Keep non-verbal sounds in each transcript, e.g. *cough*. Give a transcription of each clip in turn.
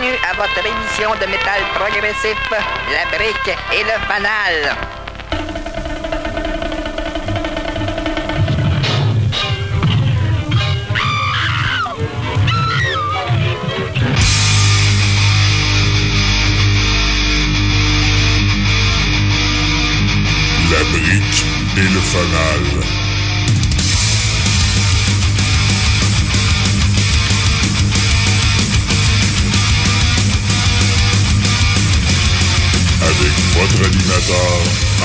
bienvenue à votre émission de métal progressif, La Brique et le Fanal. La brique et le fanal. Votre animateur,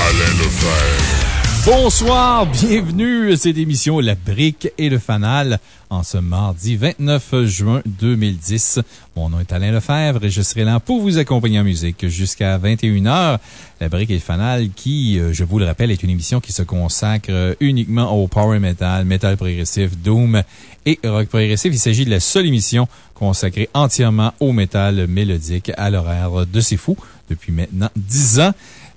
Alain Lefebvre. Bonsoir, bienvenue à cette émission La Brique et le Fanal en ce mardi 29 juin 2010. Mon nom est Alain Lefebvre et je serai là pour vous accompagner en musique jusqu'à 21h. La Brique et le Fanal qui, euh, je vous le rappelle, est une émission qui se consacre uniquement au power metal, metal progressif, doom et rock progressif. Il s'agit de la seule émission consacrée entièrement au métal mélodique à l'horaire de C'est Fou depuis maintenant 10 ans.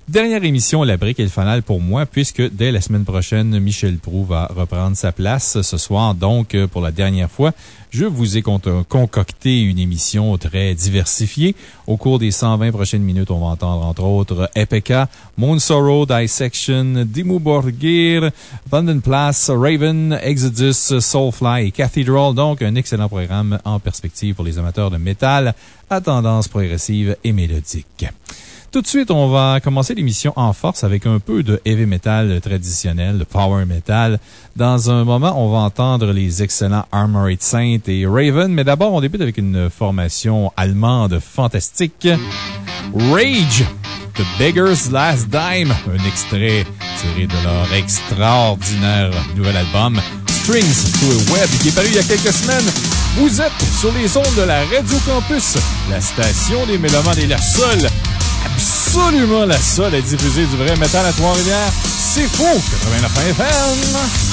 Dernière émission, La Brique et le Fanal pour moi, puisque dès la semaine prochaine, Michel Prou va reprendre sa place. Ce soir, donc, pour la dernière fois, je vous ai concocté une émission très diversifiée. Au cours des 120 prochaines minutes, on va entendre entre autres Epeka, Moon Sorrow, Dissection, Dimmu Borgir, Place, Raven, Exodus, Soulfly et Cathedral. Donc, un excellent programme en perspective pour les amateurs de métal à tendance progressive et mélodique. Tout de suite, on va commencer l'émission en force avec un peu de heavy metal traditionnel, de power metal. Dans un moment, on va entendre les excellents Armored Saint et Raven, mais d'abord, on débute avec une formation allemande fantastique. Rage, The Beggar's Last Dime, un extrait tiré de leur extraordinaire nouvel album. Strings to a Web, qui est paru il y a quelques semaines. Vous êtes sur les ondes de la Radio Campus, la station des Mélomanes et la seule absolument la seule à diffuser du vrai métal à Trois-Rivières. C'est faux! 89 FM!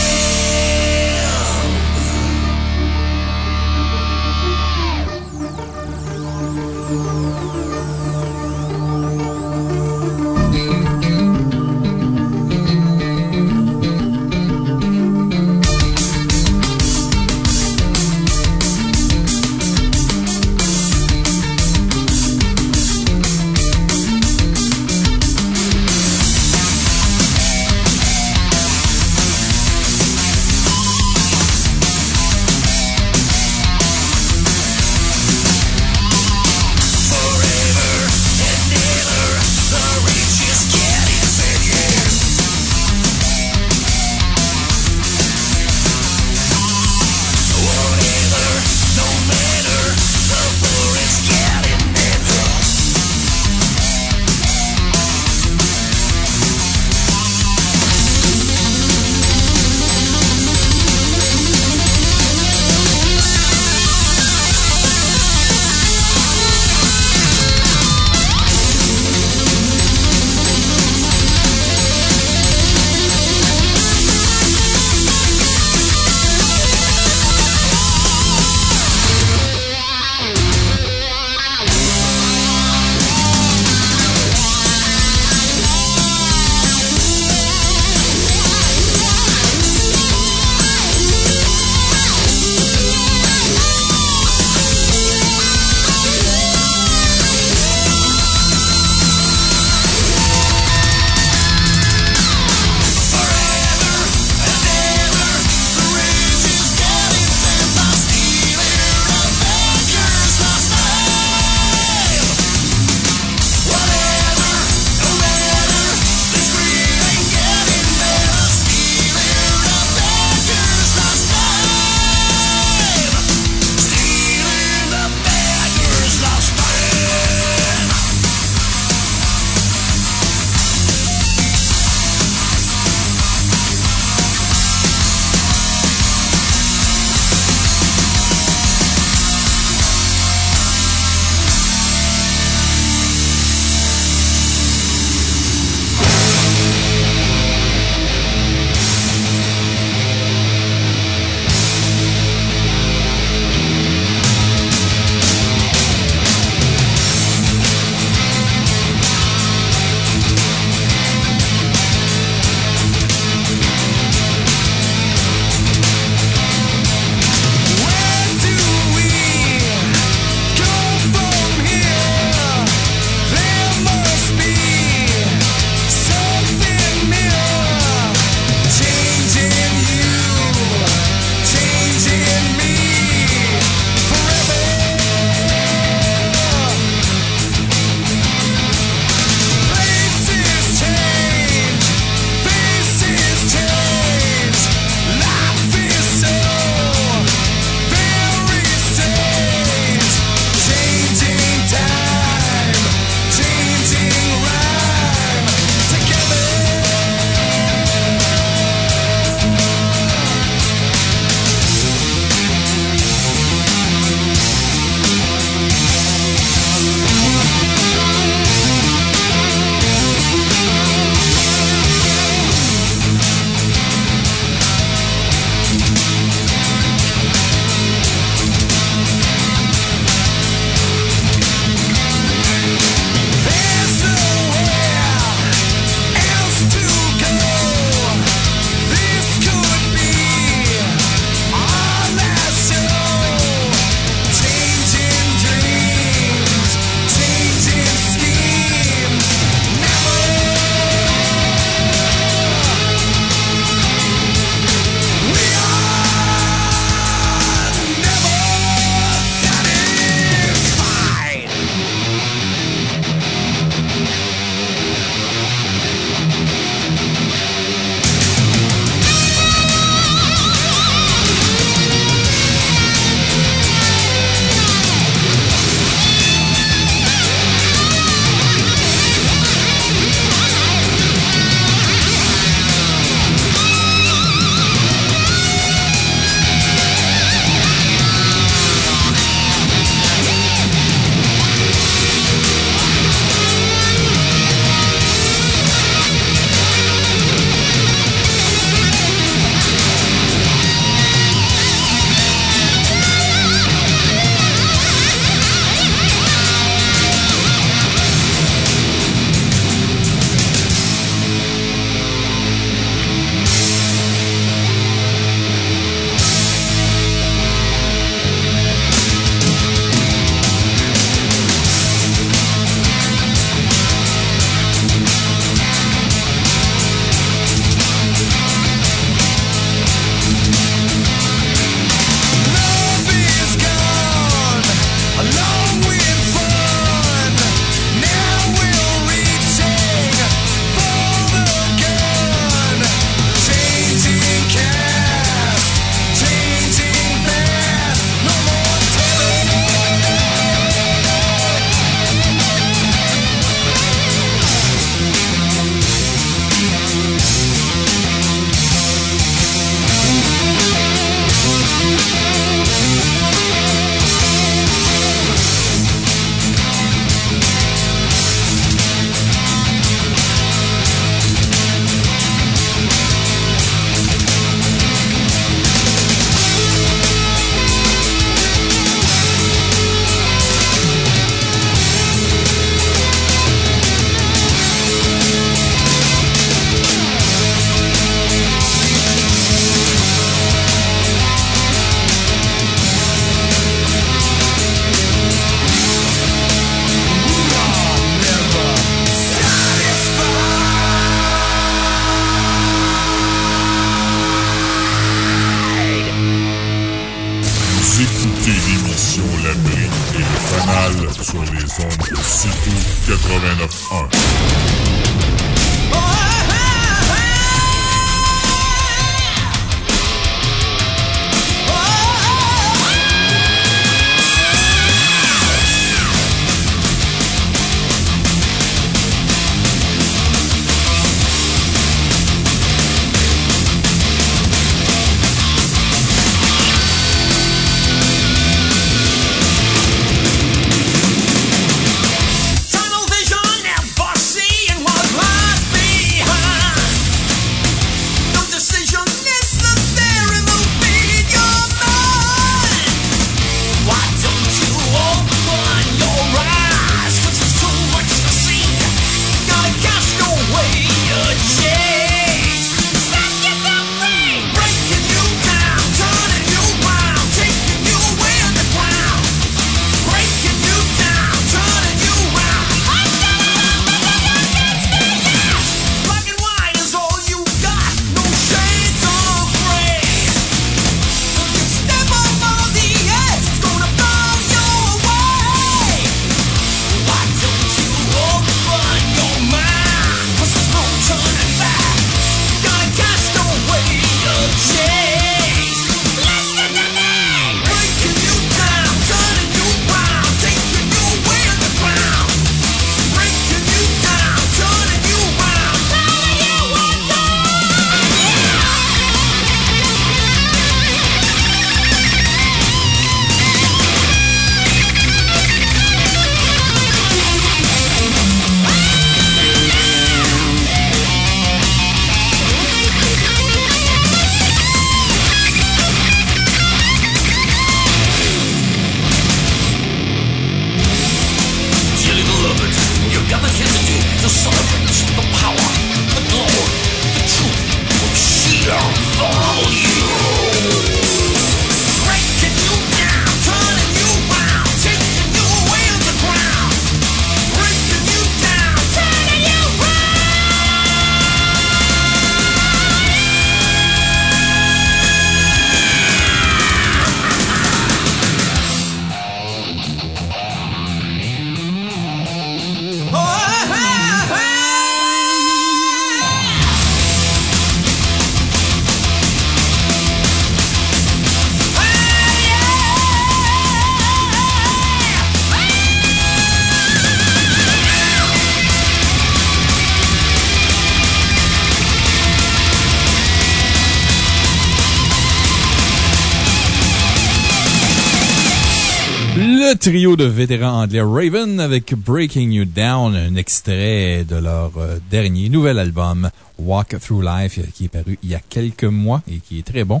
Trio de vétérans anglais Raven avec Breaking You Down, un extrait de leur euh, dernier nouvel album Walk Through Life qui est paru il y a quelques mois et qui est très bon.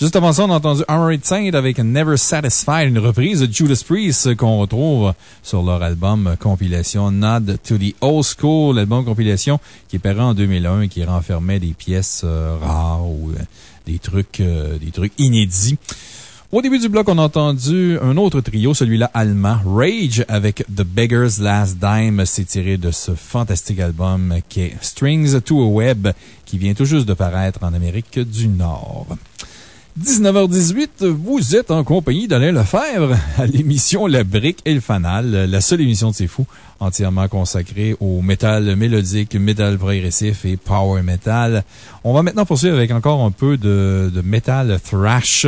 Juste avant ça, on a entendu Armored Saint avec Never Satisfied, une reprise de Judas Priest qu'on retrouve sur leur album compilation Nod to the Old School, l'album compilation qui est paru en 2001 et qui renfermait des pièces euh, rares ou euh, des trucs, des trucs inédits. Au début du bloc, on a entendu un autre trio, celui-là allemand, Rage, avec The Beggar's Last Dime. C'est tiré de ce fantastique album qui est Strings to a Web, qui vient tout juste de paraître en Amérique du Nord. 19h18, vous êtes en compagnie d'Alain Lefebvre à l'émission La Brique et le Fanal, la seule émission de C'est Fou entièrement consacrée au métal mélodique, métal progressif et power metal. On va maintenant poursuivre avec encore un peu de, de métal thrash.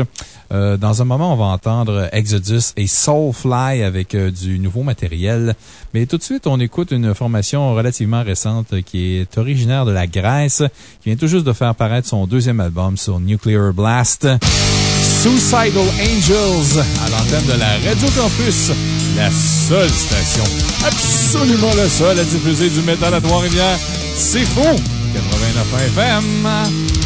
Euh, dans un moment, on va entendre Exodus et Soulfly avec euh, du nouveau matériel. Mais tout de suite, on écoute une formation relativement récente qui est originaire de la Grèce, qui vient tout juste de faire paraître son deuxième album sur Nuclear Blast. Suicidal Angels à l'antenne de la Radio Campus, la seule station, absolument la seule à diffuser du métal à Trois-Rivières. C'est faux! 89 FM.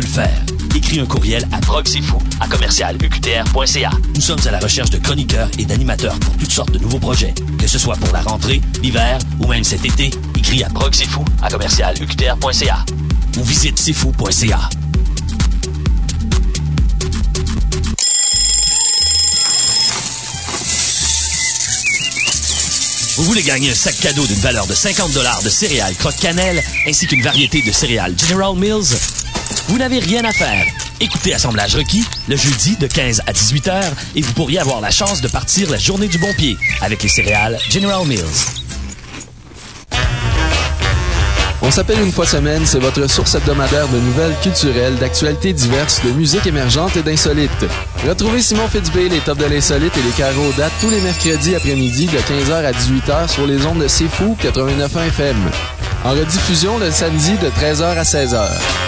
Le faire. Écris un courriel à proxifou à commercialuqtr.ca. Nous sommes à la recherche de chroniqueurs et d'animateurs pour toutes sortes de nouveaux projets. Que ce soit pour la rentrée, l'hiver ou même cet été, écris à proxifou à commercialuqtr.ca ou visite sifou.ca. Vous voulez gagner un sac cadeau d'une valeur de 50 de céréales croque-cannelle ainsi qu'une variété de céréales General Mills? Vous n'avez rien à faire. Écoutez Assemblage requis le jeudi de 15 à 18 heures et vous pourriez avoir la chance de partir la journée du bon pied avec les céréales General Mills. On s'appelle une fois semaine, c'est votre source hebdomadaire de nouvelles culturelles, d'actualités diverses, de musique émergente et d'insolites. Retrouvez Simon Fitzbé, les tops de l'insolite et les carreaux datent tous les mercredis après-midi de 15h à 18h sur les ondes de C'est Fou 89.1 FM. En rediffusion le samedi de 13h à 16h.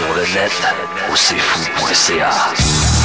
Sur le net, au cfou.ca.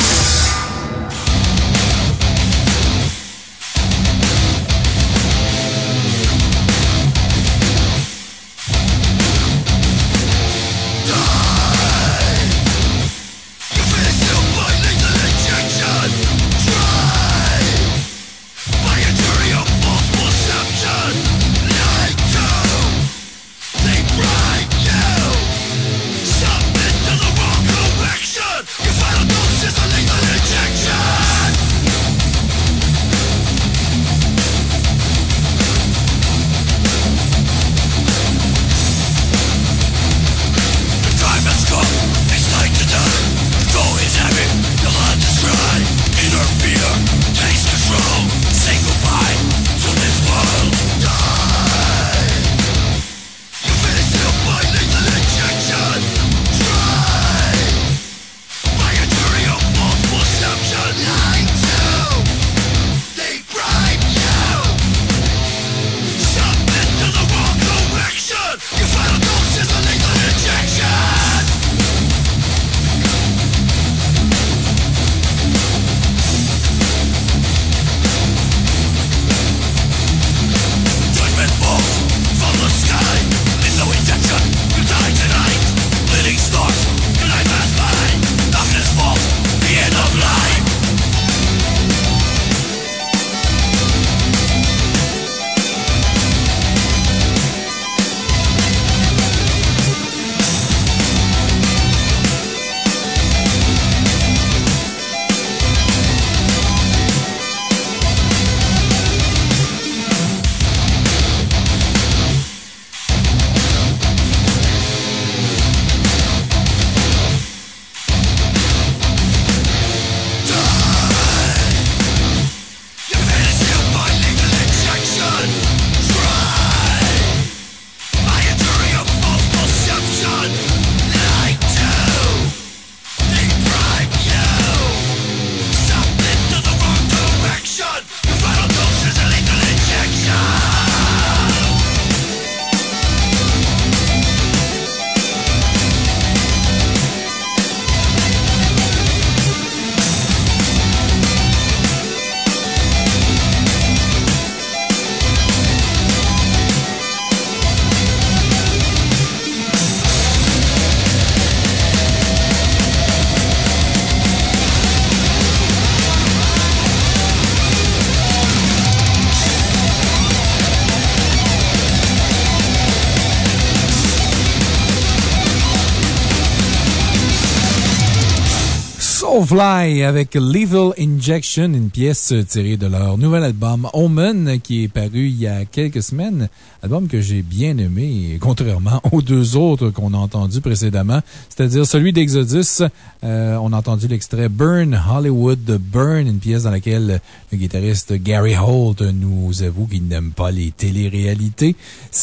Soulfly avec Lethal Injection, une pièce tirée de leur nouvel album Omen qui est paru il y a quelques semaines. Album que j'ai bien aimé, contrairement *laughs* aux deux autres qu'on a entendus précédemment, c'est-à-dire celui d'Exodus. Euh, on a entendu l'extrait Burn, Hollywood Burn, une pièce dans laquelle le guitariste Gary Holt nous avoue qu'il n'aime pas les téléréalités.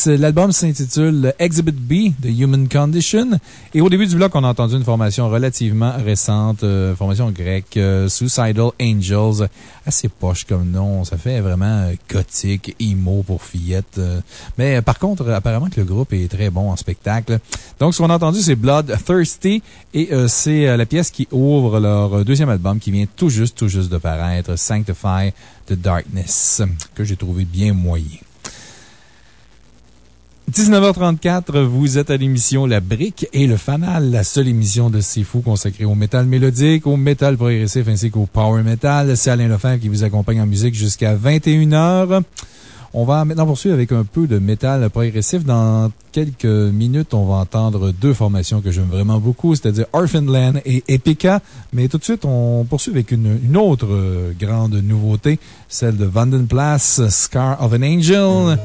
L'album s'intitule Exhibit B, The Human Condition. Et au début du bloc, on a entendu une formation relativement récente, euh, grecque, euh, Suicidal Angels. Assez poche comme nom. Ça fait vraiment gothique, emo pour fillette. mais par contre, apparemment que le groupe est très bon en spectacle. Donc, ce qu'on a entendu, c'est Blood Thirsty. Et c'est la pièce qui ouvre leur deuxième album qui vient tout juste, tout juste de paraître, Sanctify the Darkness, que j'ai trouvé bien moyen. 19h34, vous êtes à l'émission La Brique et le Fanal, la seule émission de C'est Fou consacrée au métal mélodique, au métal progressif ainsi qu'au power metal. C'est Alain Lefebvre qui vous accompagne en musique jusqu'à 21h. On va maintenant poursuivre avec un peu de métal progressif. Dans quelques minutes, on va entendre deux formations que j'aime vraiment beaucoup, c'est-à-dire Orphanland et Epica. Mais tout de suite, on poursuit avec une, autre grande nouveauté, celle de Vandenplas, Scar of an Angel.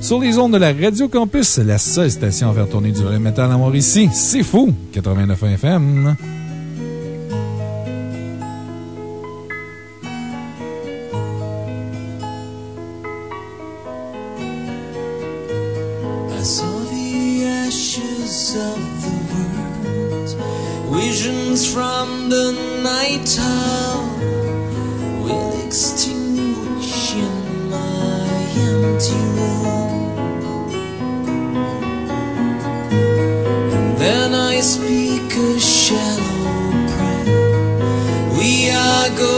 Sur les ondes de la Radio Campus, la seule station à faire tourner du vrai métal à Mauricie. C'est fou! 89 FM. visions from the night time will extinguish And then I speak a shallow prayer. We are going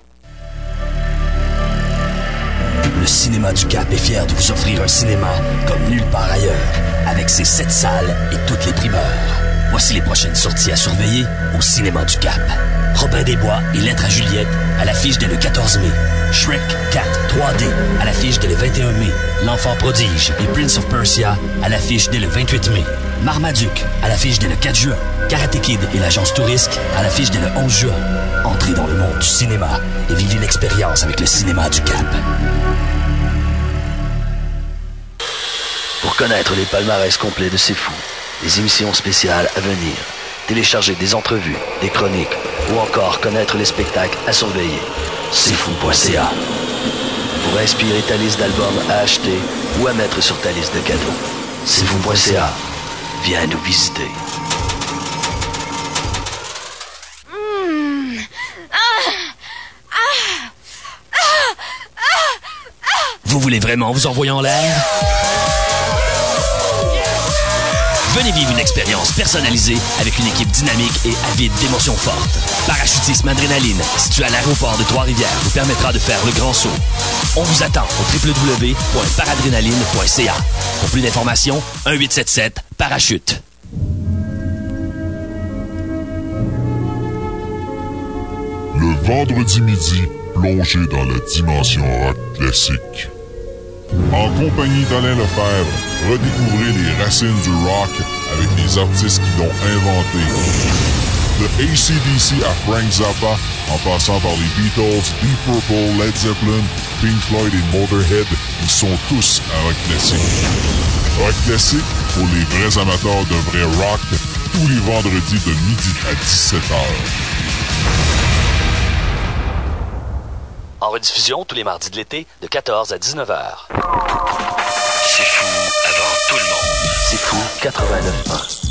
Le Cinéma du Cap est fier de vous offrir un cinéma comme nulle part ailleurs, avec ses sept salles et toutes les primeurs. Voici les prochaines sorties à surveiller au Cinéma du Cap. Robin des Bois et Lettres à Juliette à l'affiche dès le 14 mai. Shrek 4 3D à l'affiche dès le 21 mai. L'Enfant prodige et Prince of Persia à l'affiche dès le 28 mai. Marmaduke à l'affiche dès le 4 juin. Karate Kid et l'agence Tourisque à l'affiche dès le 11 juin. Entrez dans le monde du cinéma et vivez l'expérience avec le Cinéma du Cap. Pour connaître les palmarès complets de C'est Fou, les émissions spéciales à venir, télécharger des entrevues, des chroniques ou encore connaître les spectacles à surveiller, c'est fou.ca. Pour inspirer ta liste d'albums à acheter ou à mettre sur ta liste de cadeaux, c'est. Viens nous visiter. Vous voulez vraiment vous envoyer en l'air? Venez vivre une expérience personnalisée avec une équipe dynamique et avide d'émotions fortes. Parachutisme Adrénaline, situé à l'aéroport de Trois-Rivières, vous permettra de faire le grand saut. On vous attend au www.paradrénaline.ca. Pour plus d'informations, 1877 Parachute. Le vendredi midi, plongez dans la dimension rock classique. En compagnie d'Alain Lefebvre, redécouvrez les racines du rock avec les artistes qui l'ont inventé. De ACDC à Frank Zappa, en passant par les Beatles, Deep Purple, Led Zeppelin, Pink Floyd et Motorhead, ils sont tous un rock classique. Rock classique pour les vrais amateurs de vrai rock, tous les vendredis de midi à 17h. En rediffusion tous les mardis de l'été de 14 à 19h. C'est fou avant tout le monde. C'est fou 89 Are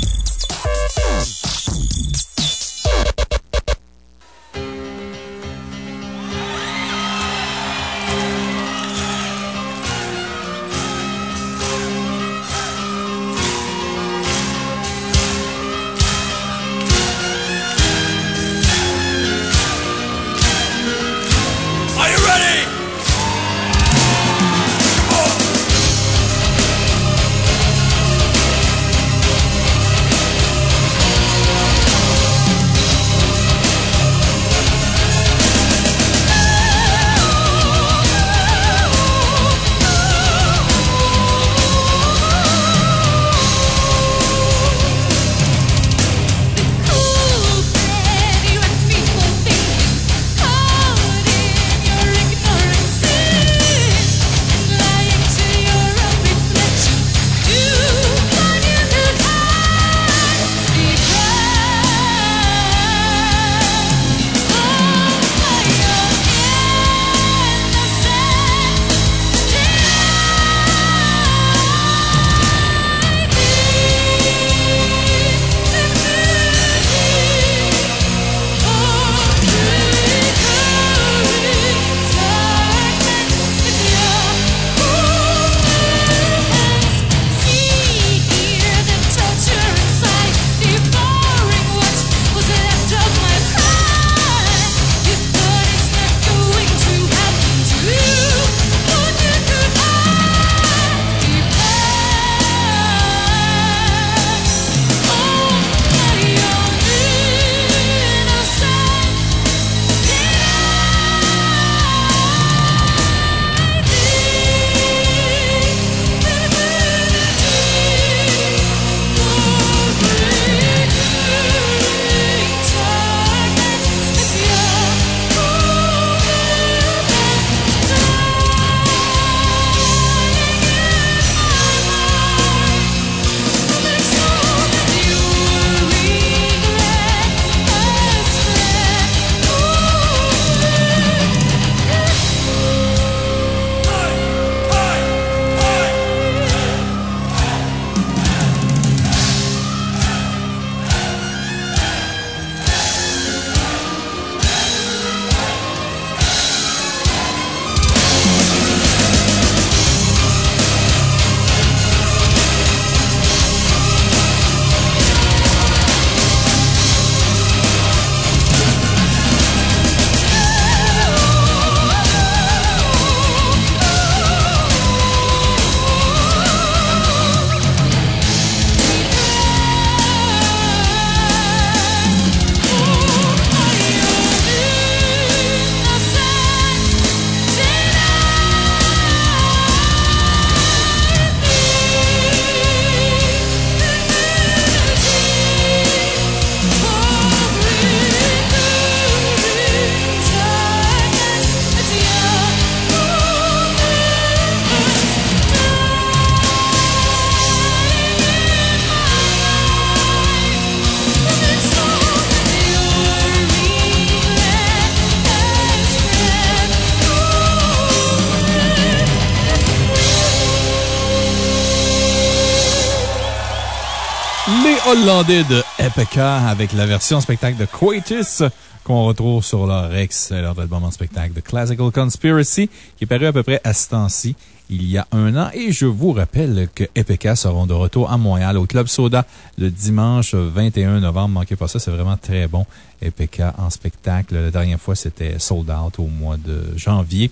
Les Hollandais de Epica avec la version spectacle de Quatus qu'on retrouve sur leur ex, leur album en spectacle The Classical Conspiracy, qui est paru à peu près à ce temps-ci, il y a un an. Et je vous rappelle que Epica seront de retour à Montréal au Club Soda le dimanche 21 novembre. Manquez pas ça, c'est vraiment très bon. Epica en spectacle. La dernière fois, c'était sold out au mois de janvier.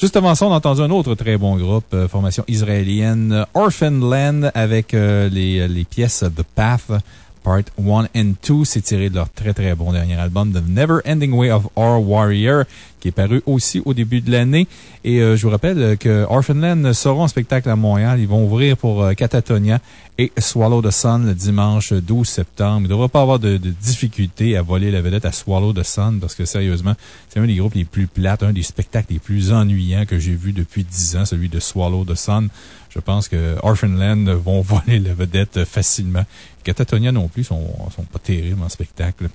Juste avant ça, on a entendu un autre très bon groupe, euh, formation israélienne, Orphan Land, avec euh, les, les pièces The Path. Part 1 and 2. C'est tiré de leur très très bon dernier album, The Never Ending Way of Our Warrior, qui est paru aussi au début de l'année. Et euh, je vous rappelle que Orphanland sera en spectacle à Montréal. Ils vont ouvrir pour euh, Catatonia et Swallow the Sun le dimanche 12 septembre. Il ne devrait pas avoir de, difficulté à voler la vedette à Swallow the Sun parce que sérieusement, c'est un des groupes les plus plates, un des spectacles les plus ennuyants que j'ai vu depuis 10 ans, celui de Swallow the Sun. Je pense que Orphanland vont *laughs* voler la vedette facilement. Catatonia non plus sont, sont pas terribles en spectacle.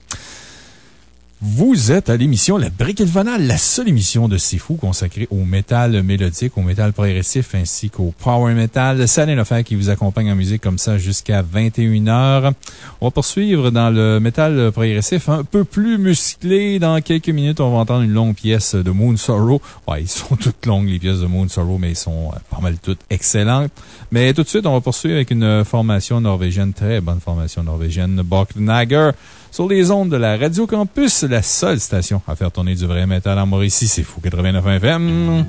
Vous êtes à l'émission La Brique et le Fanal, la seule émission de C'est Fou consacrée au métal mélodique, au métal progressif ainsi qu'au power metal. C'est Alain Lefer qui vous accompagne en musique comme ça jusqu'à 21h. On va poursuivre dans le métal progressif un peu plus musclé. Dans quelques minutes, on va entendre une longue pièce de Moon Sorrow. Ouais, ils sont toutes longues, les pièces de Moon Sorrow, mais ils sont euh, pas mal toutes excellentes. Mais tout de suite, on va poursuivre avec une formation norvégienne, très bonne formation norvégienne, Boknager sur les ondes de la Radio Campus, la seule station à faire tourner du vrai métal en Mauricie. C'est Fou 89 FM.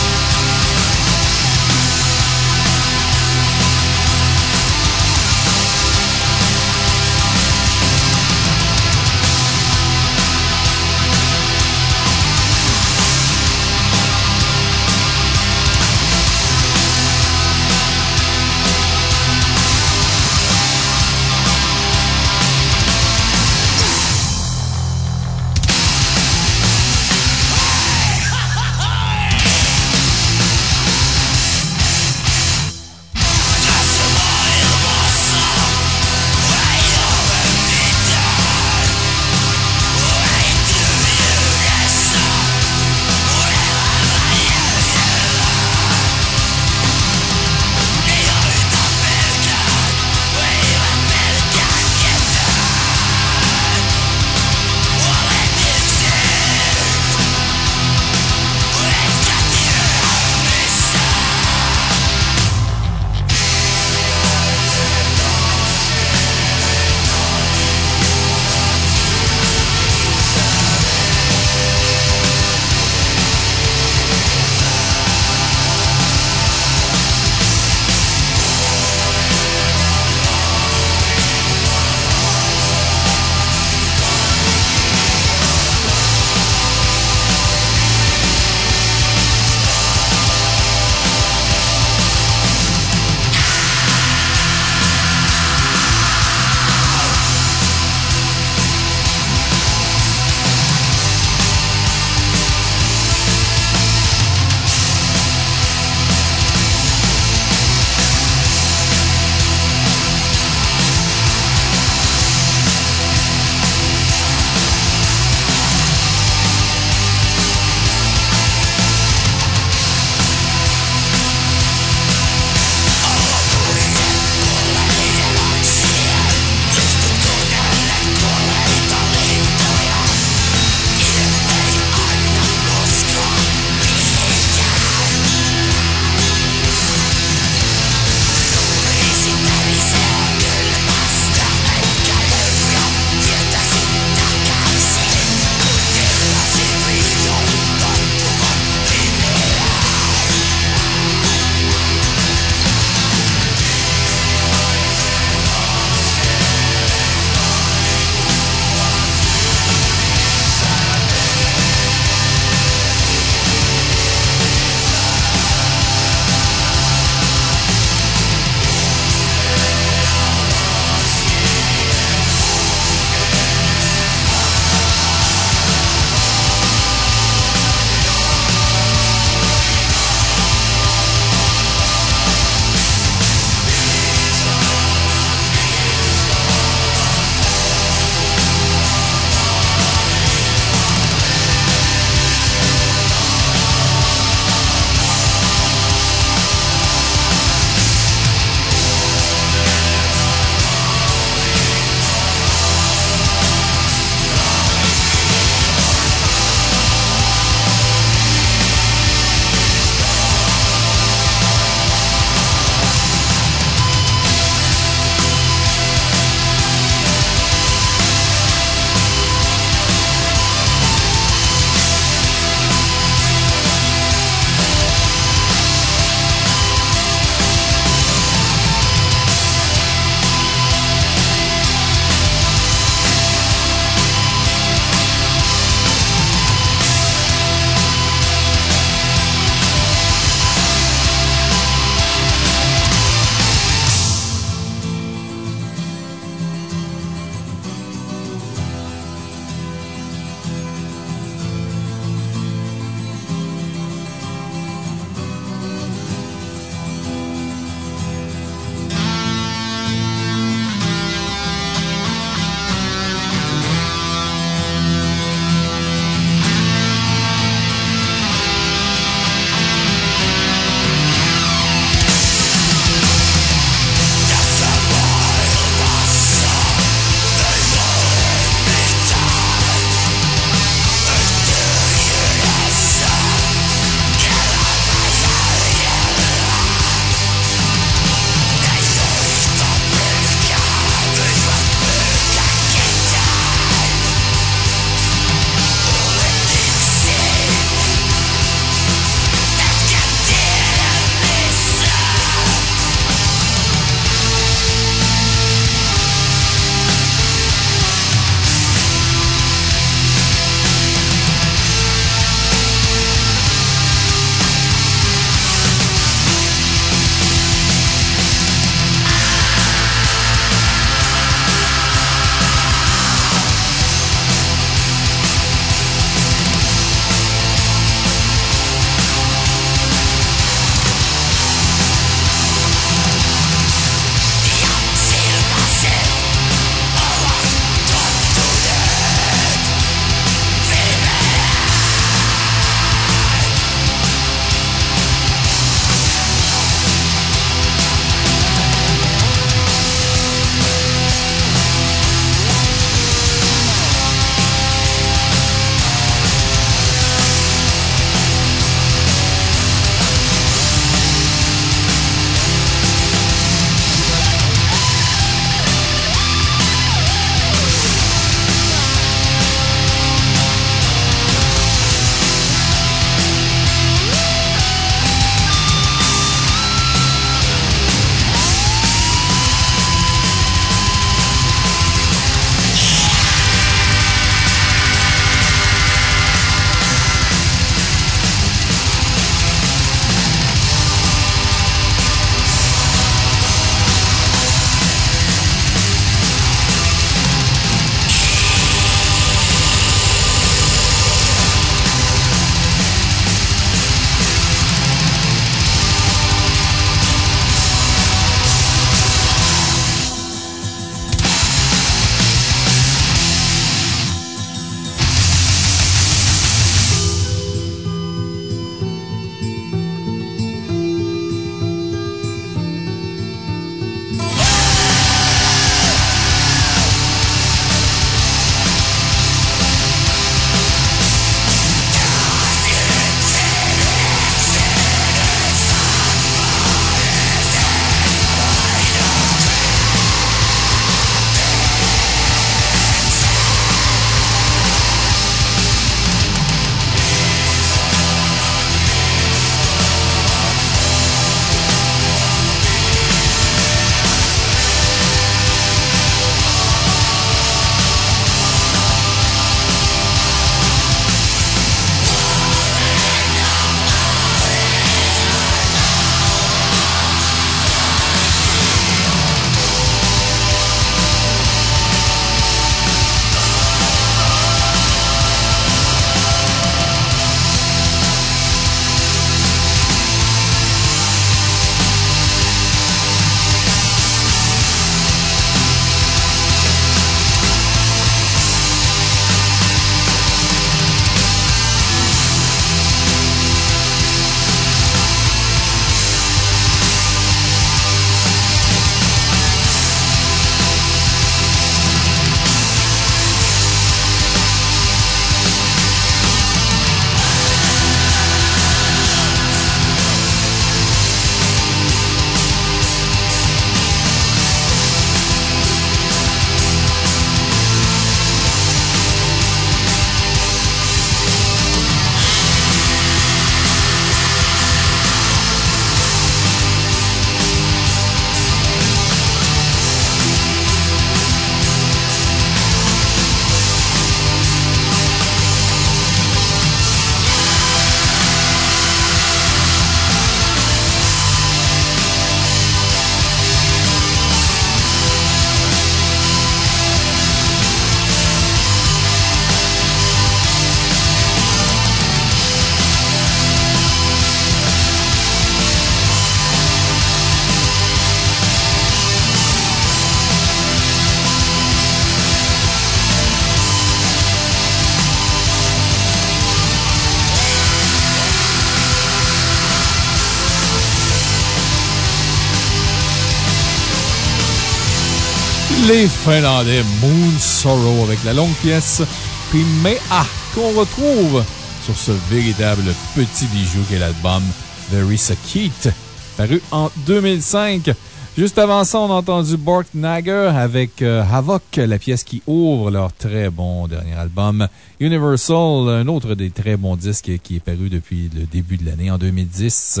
Finlandais Moon Sorrow avec la longue pièce Primea qu'on retrouve sur ce véritable petit bijou qu'est l'album Very Sakit, paru en 2005. Juste avant ça, on a entendu Nager avec euh, Havoc, la pièce qui ouvre leur très bon dernier album. Universal, un autre des très bons disques qui est paru depuis le début de l'année en 2010.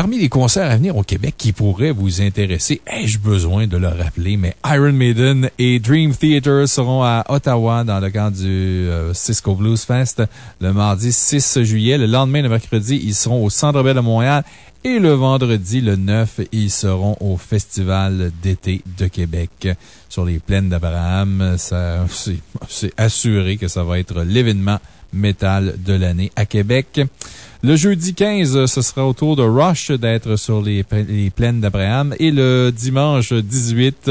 Parmi les concerts à venir au Québec qui pourraient vous intéresser, ai-je besoin de le rappeler, mais Iron Maiden et Dream Theater seront à Ottawa dans le cadre du euh, Cisco Blues Fest le mardi 6 juillet. Le lendemain, le mercredi, ils seront au Centre Bell de Montréal et le vendredi, le 9, ils seront au Festival d'été de Québec sur les plaines d'Abraham. C'est assuré que ça va être l'événement métal de l'année à Québec. Le jeudi 15, ce sera au tour de Rush d'être sur les, plaines d'Abraham. Et le dimanche 18,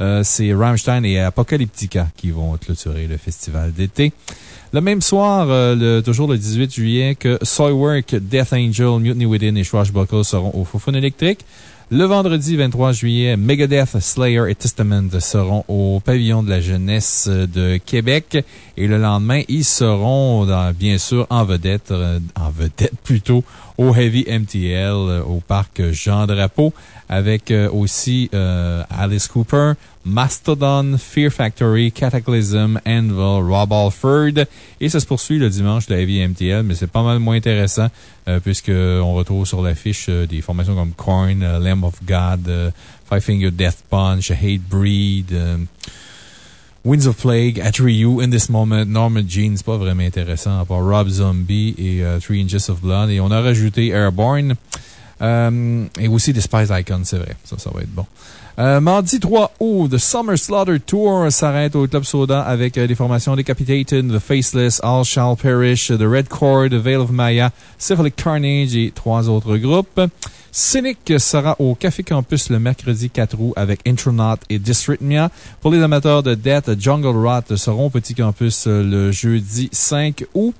euh, c'est Rammstein et Apocalyptica qui vont clôturer le festival d'été. Le même soir, euh, toujours le 18 juillet, que Soilwork, Death Angel, Mutiny Within et Swashbuckle seront au Fofun électrique. Le vendredi 23 juillet, Megadeth, Slayer et Testament seront au Pavillon de la Jeunesse de Québec. Et le lendemain, ils seront, bien sûr, en vedette, euh, en vedette plutôt, au Heavy MTL, euh, au parc Jean Drapeau, avec euh, aussi Alice Cooper, Mastodon, Fear Factory, Cataclysm, Anvil, Rob Alford. Et ça se poursuit le dimanche de Heavy MTL, mais c'est pas mal moins intéressant, puisqu'on retrouve sur l'affiche des formations comme Korn, Lamb of God, Five Finger Death Punch, Hate Breed, Winds of Plague, Atriu, In This Moment, Norman Jean, c'est pas vraiment intéressant, à part Rob Zombie et uh, Three Inches of Blood. Et on a rajouté Airborne. Euh, et aussi Despise Icon, c'est vrai. Ça, ça va être bon. Euh, mardi 3 août, The Summer Slaughter Tour s'arrête au Club Soda avec euh, des formations Decapitated, The Faceless, All Shall Perish, The Red Cord, The Veil of Maya, Syphilic Carnage et trois autres groupes. Cynic sera au Café Campus le mercredi 4 août avec Intronaut et Dysrhythmia. Pour les amateurs de Death, Jungle Rot seront au Petit Campus le jeudi 5 août.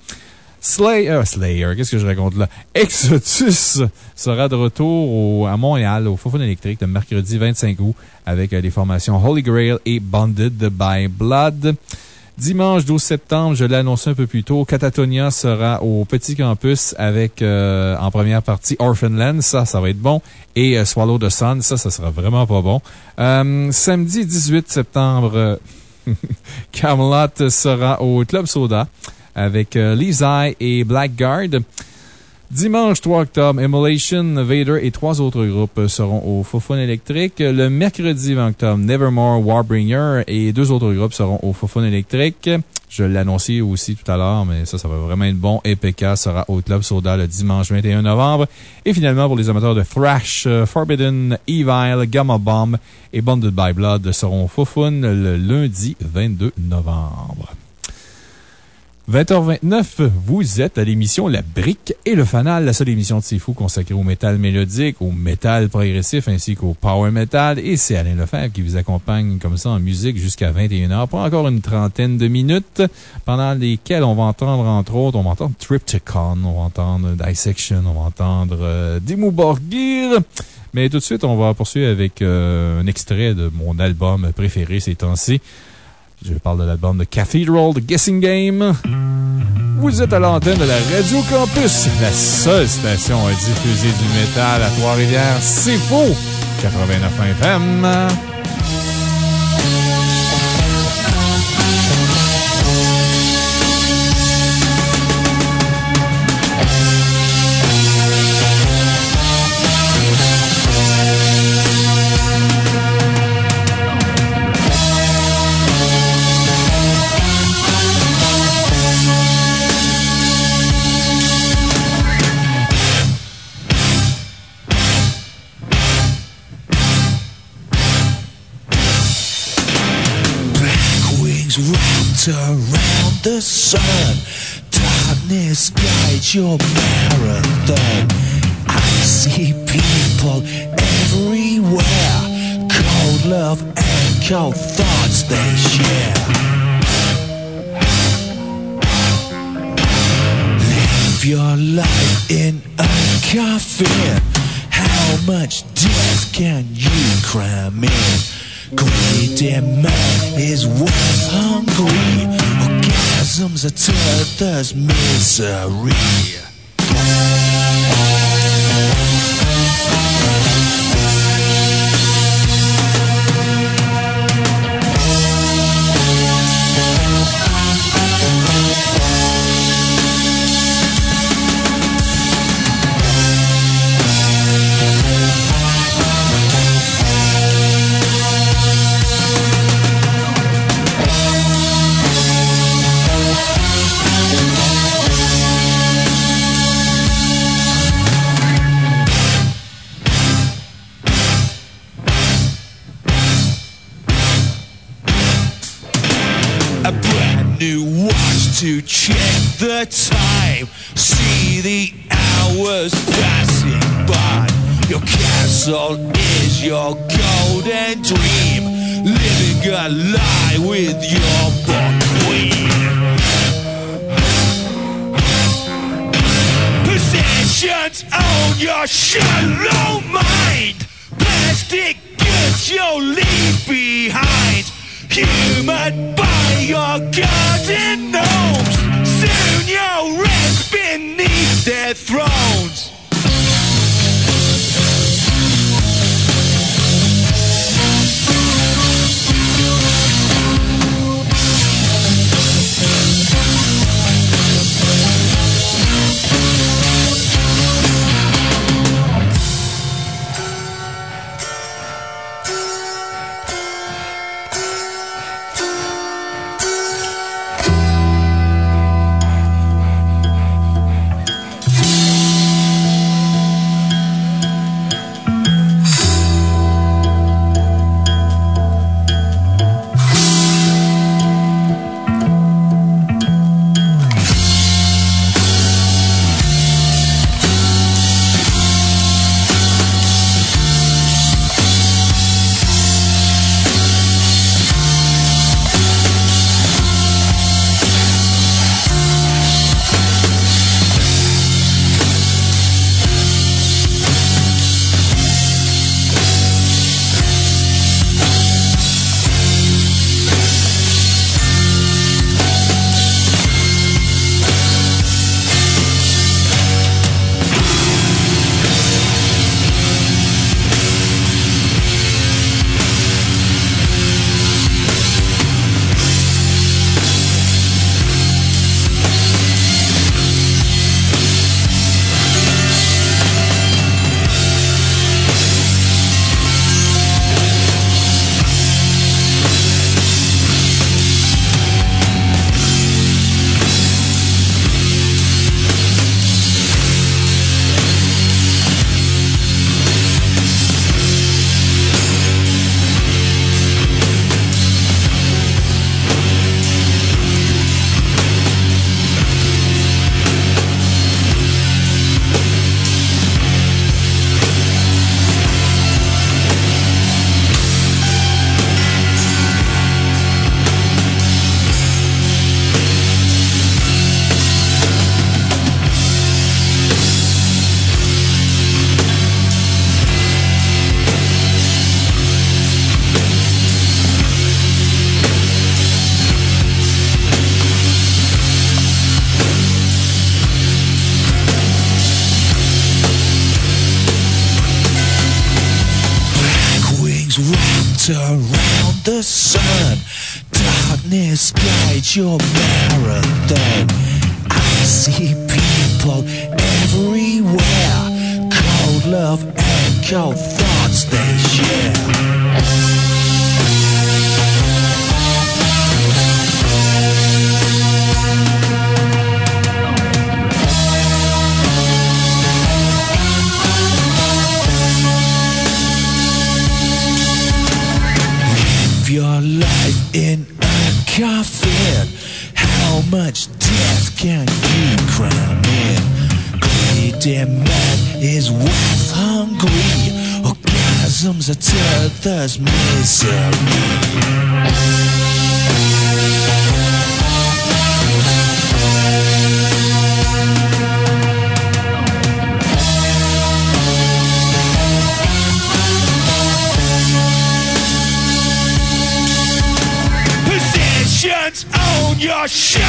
Slayer, euh, Slayer, qu'est-ce que je raconte là? Exodus sera de retour à Montréal, au Fofone électrique, le mercredi 25 août, avec euh, les formations Holy Grail et Bonded by Blood. Dimanche 12 septembre, je l'ai annoncé un peu plus tôt, Catatonia sera au Petit Campus avec, euh, en première partie, Orphanland. Ça, ça va être bon. Et Swallow the Sun. Ça, ça sera vraiment pas bon. samedi 18 septembre, *laughs* Camelot sera au Club Soda avec euh, Lizai et Blackguard. Dimanche 3 octobre, Immolation, Vader et trois autres groupes seront au Fofone électrique. Le mercredi 20 octobre, Nevermore, Warbringer et deux autres groupes seront au Fofone électrique. Je annoncé aussi tout à l'heure, mais ça, ça va vraiment être bon. EPK sera au Club Soda le dimanche 21 novembre. Et finalement, pour les amateurs de Thrash, euh, Forbidden, Evil, Gamma Bomb et Bonded by Blood seront au Fofone le lundi 22 novembre. 20h29, vous êtes à l'émission La Brique et le Fanal, la seule émission de Fou consacrée au métal mélodique, au métal progressif ainsi qu'au power metal. Et c'est Alain Lefebvre qui vous accompagne comme ça en musique jusqu'à 21h pour encore une trentaine de minutes pendant lesquelles on va entendre entre autres, on va entendre Triptychon, on va entendre Dissection, on va entendre euh, Dimmu Borgir. Mais tout de suite, on va poursuivre avec euh, un extrait de mon album préféré ces temps-ci. Je parle de l'album de Cathedral, The Guessing Game. Vous êtes à l'antenne de la Radio Campus, la seule station à diffuser du métal à Trois-Rivières. C'est faux! 89 FM. Around the sun. Darkness guides your marathon. I see people everywhere. Cold love and cold thoughts they share. Live your life in a coffin. How much death can you cram Greed in man is worth hungry. Orgasms are Tether's misery. Human the sun. Darkness guides your marathon. I see people everywhere. Cold love and cold thoughts they share. Coffin. How much death can you cram in? Greedy man is worth hungry. Orgasms are Tether's misery. shit.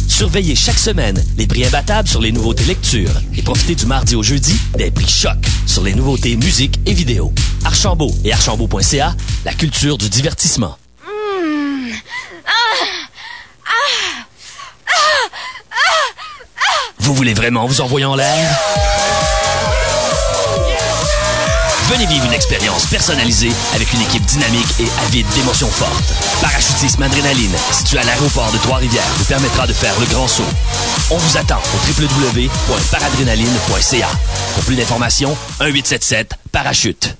Surveillez chaque semaine les prix imbattables sur les nouveautés lecture et profitez du mardi au jeudi des prix choc sur les nouveautés musique et vidéo. Archambault et archambault.ca, la culture du divertissement. Vous voulez vraiment vous envoyer en l'air? Venez vivre une expérience personnalisée avec une équipe dynamique et avide d'émotions fortes. Parachutisme Adrénaline, situé à l'aéroport de Trois-Rivières, vous permettra de faire le grand saut. On vous attend au www.paradrénaline.ca. Pour plus d'informations, 1-877-Parachute.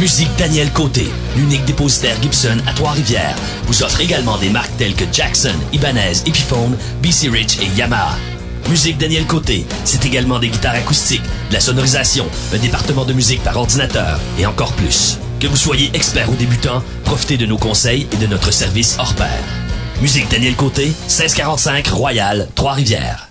Musique Daniel Côté, l'unique dépositaire Gibson à Trois-Rivières, vous offre également des marques telles que Jackson, Ibanez, Epiphone, BC Rich et Yamaha. Musique Daniel Côté, c'est également des guitares acoustiques, de la sonorisation, un département de musique par ordinateur et encore plus. Que vous soyez expert ou débutant, profitez de nos conseils et de notre service hors pair. Musique Daniel Côté, 1645 Royal, Trois-Rivières.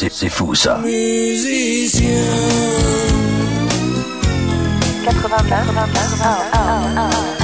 C'est c'est fou ça. musicien. 95.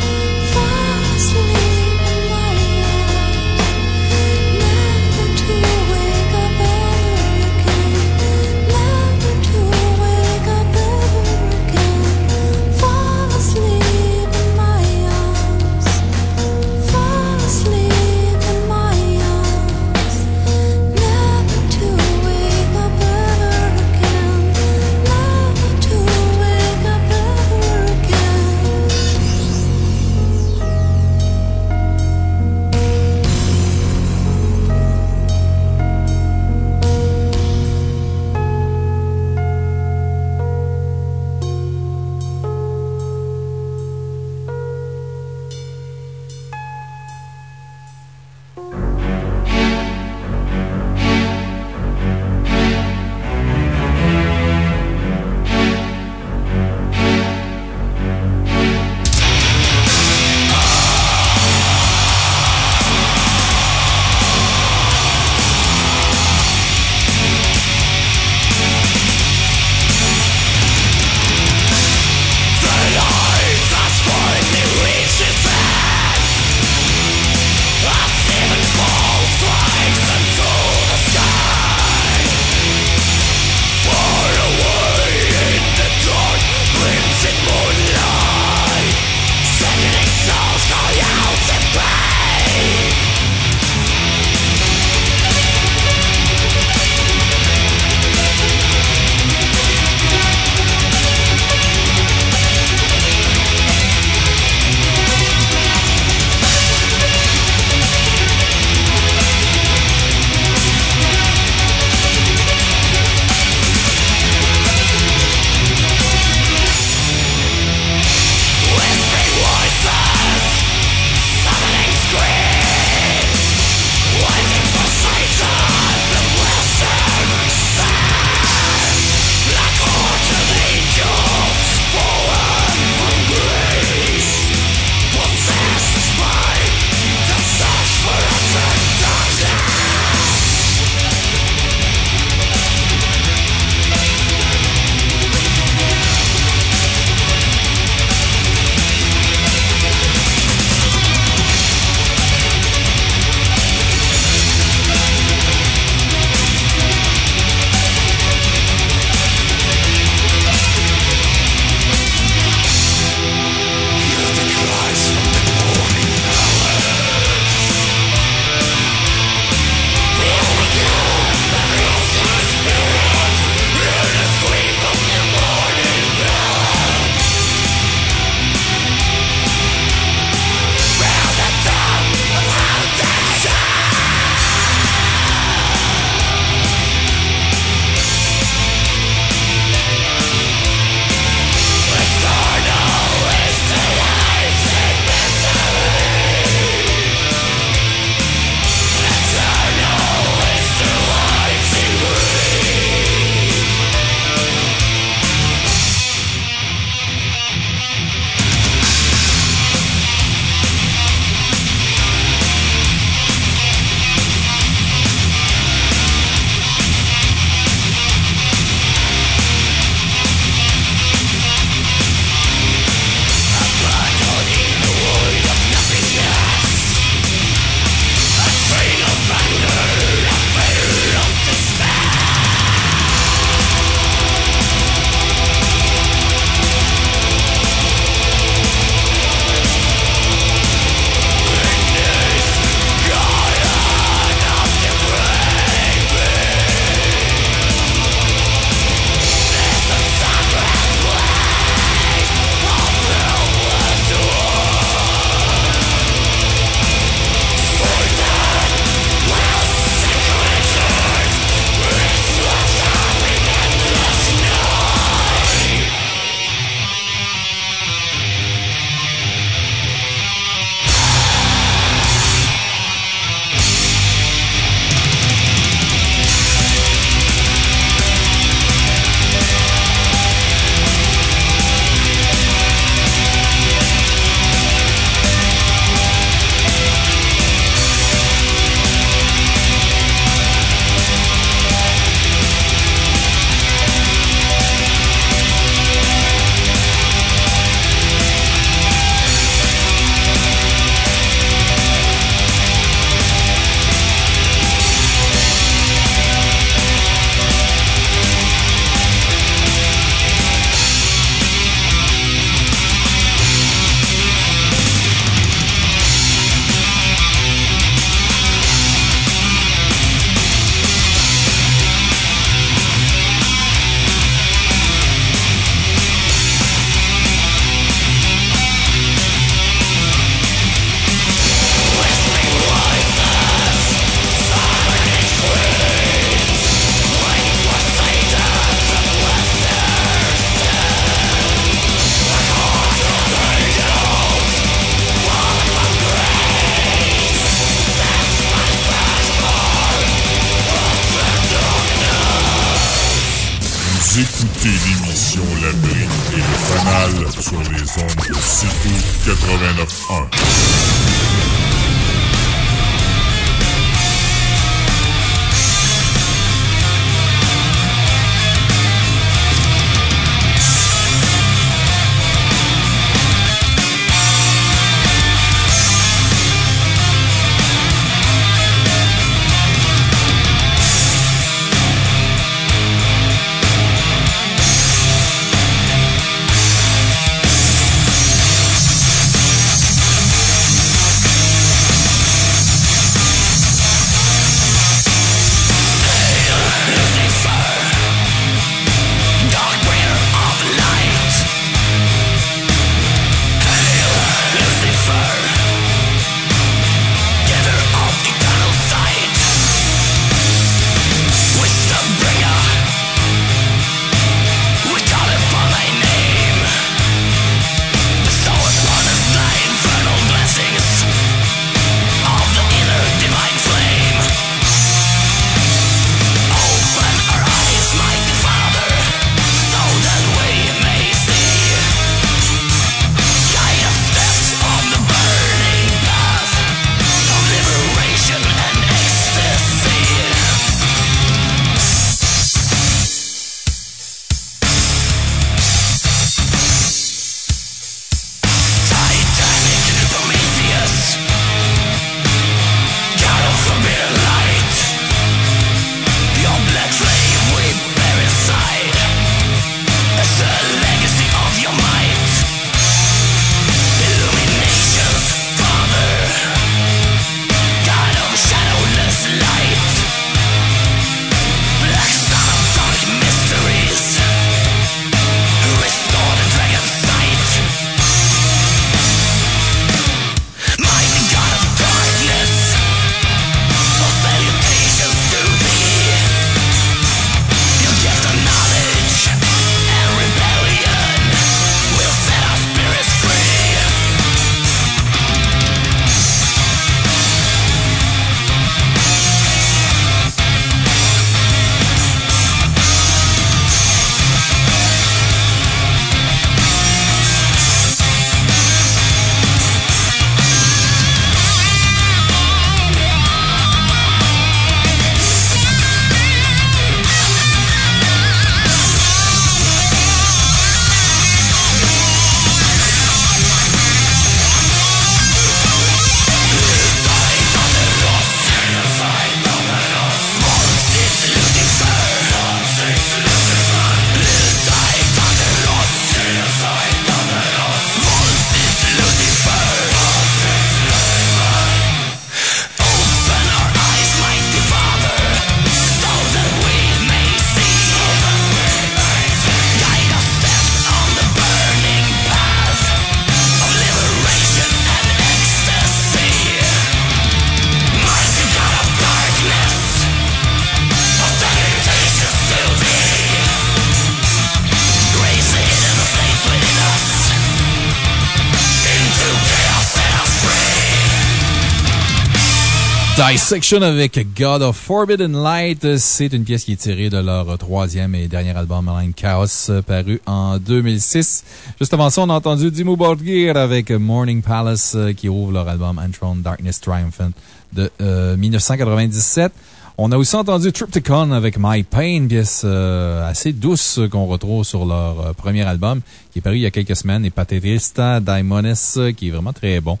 Dissection avec God of Forbidden Light. C'est une pièce qui est tirée de leur troisième et dernier album, Malign Chaos, paru en 2006. Juste avant ça, on a entendu Dimmu Borgir avec Morning Palace, qui ouvre leur album Enthroned Darkness Triumphant de 1997. Euh, on a aussi entendu Tripticon avec My Pain, pièce euh, assez douce qu'on retrouve sur leur euh, premier album, qui est paru il y a quelques semaines, et Paterista Daimonis, qui est vraiment très bon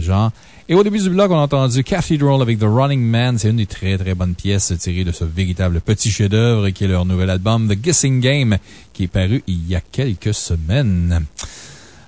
genre. Et au début du bloc, on a entendu Cathedral avec The Running Man. C'est une des très très bonnes pièces tirées de ce véritable petit chef-d'œuvre qui est leur nouvel album, The Guessing Game, qui est paru il y a quelques semaines.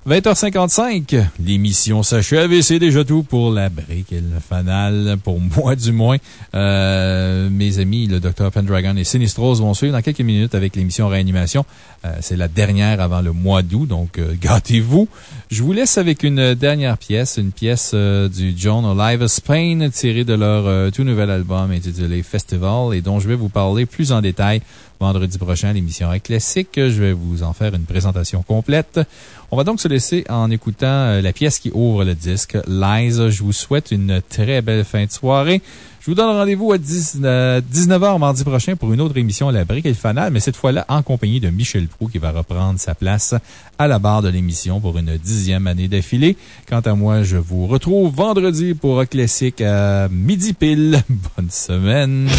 20h55, l'émission s'achève et c'est déjà tout pour la brique et le fanal, pour *laughs* moi du moins. Euh, mes amis, le Dr. Pendragon et Sinistros vont suivre dans quelques minutes avec l'émission Réanimation. Euh, c'est la dernière avant le mois d'août, donc euh, *laughs* gâtez-vous. Je vous laisse avec une dernière pièce, une pièce du John Live Spain tirée de leur tout nouvel album intitulé Festival et dont je vais vous parler plus en détail vendredi prochain l'émission Classique. Je vais vous en faire une présentation complète. On va donc se laisser en écoutant euh, la pièce qui ouvre le disque, Lies. Je vous souhaite une très belle fin de soirée. Je vous donne rendez-vous à 19h mardi prochain pour une autre émission La Brique et le Fanal, mais cette fois-là en compagnie de Michel Prou qui va reprendre sa place à la barre de l'émission pour une dixième année d'affilée. Quant à moi, je vous retrouve vendredi pour un classique à midi pile. *laughs* Bonne semaine.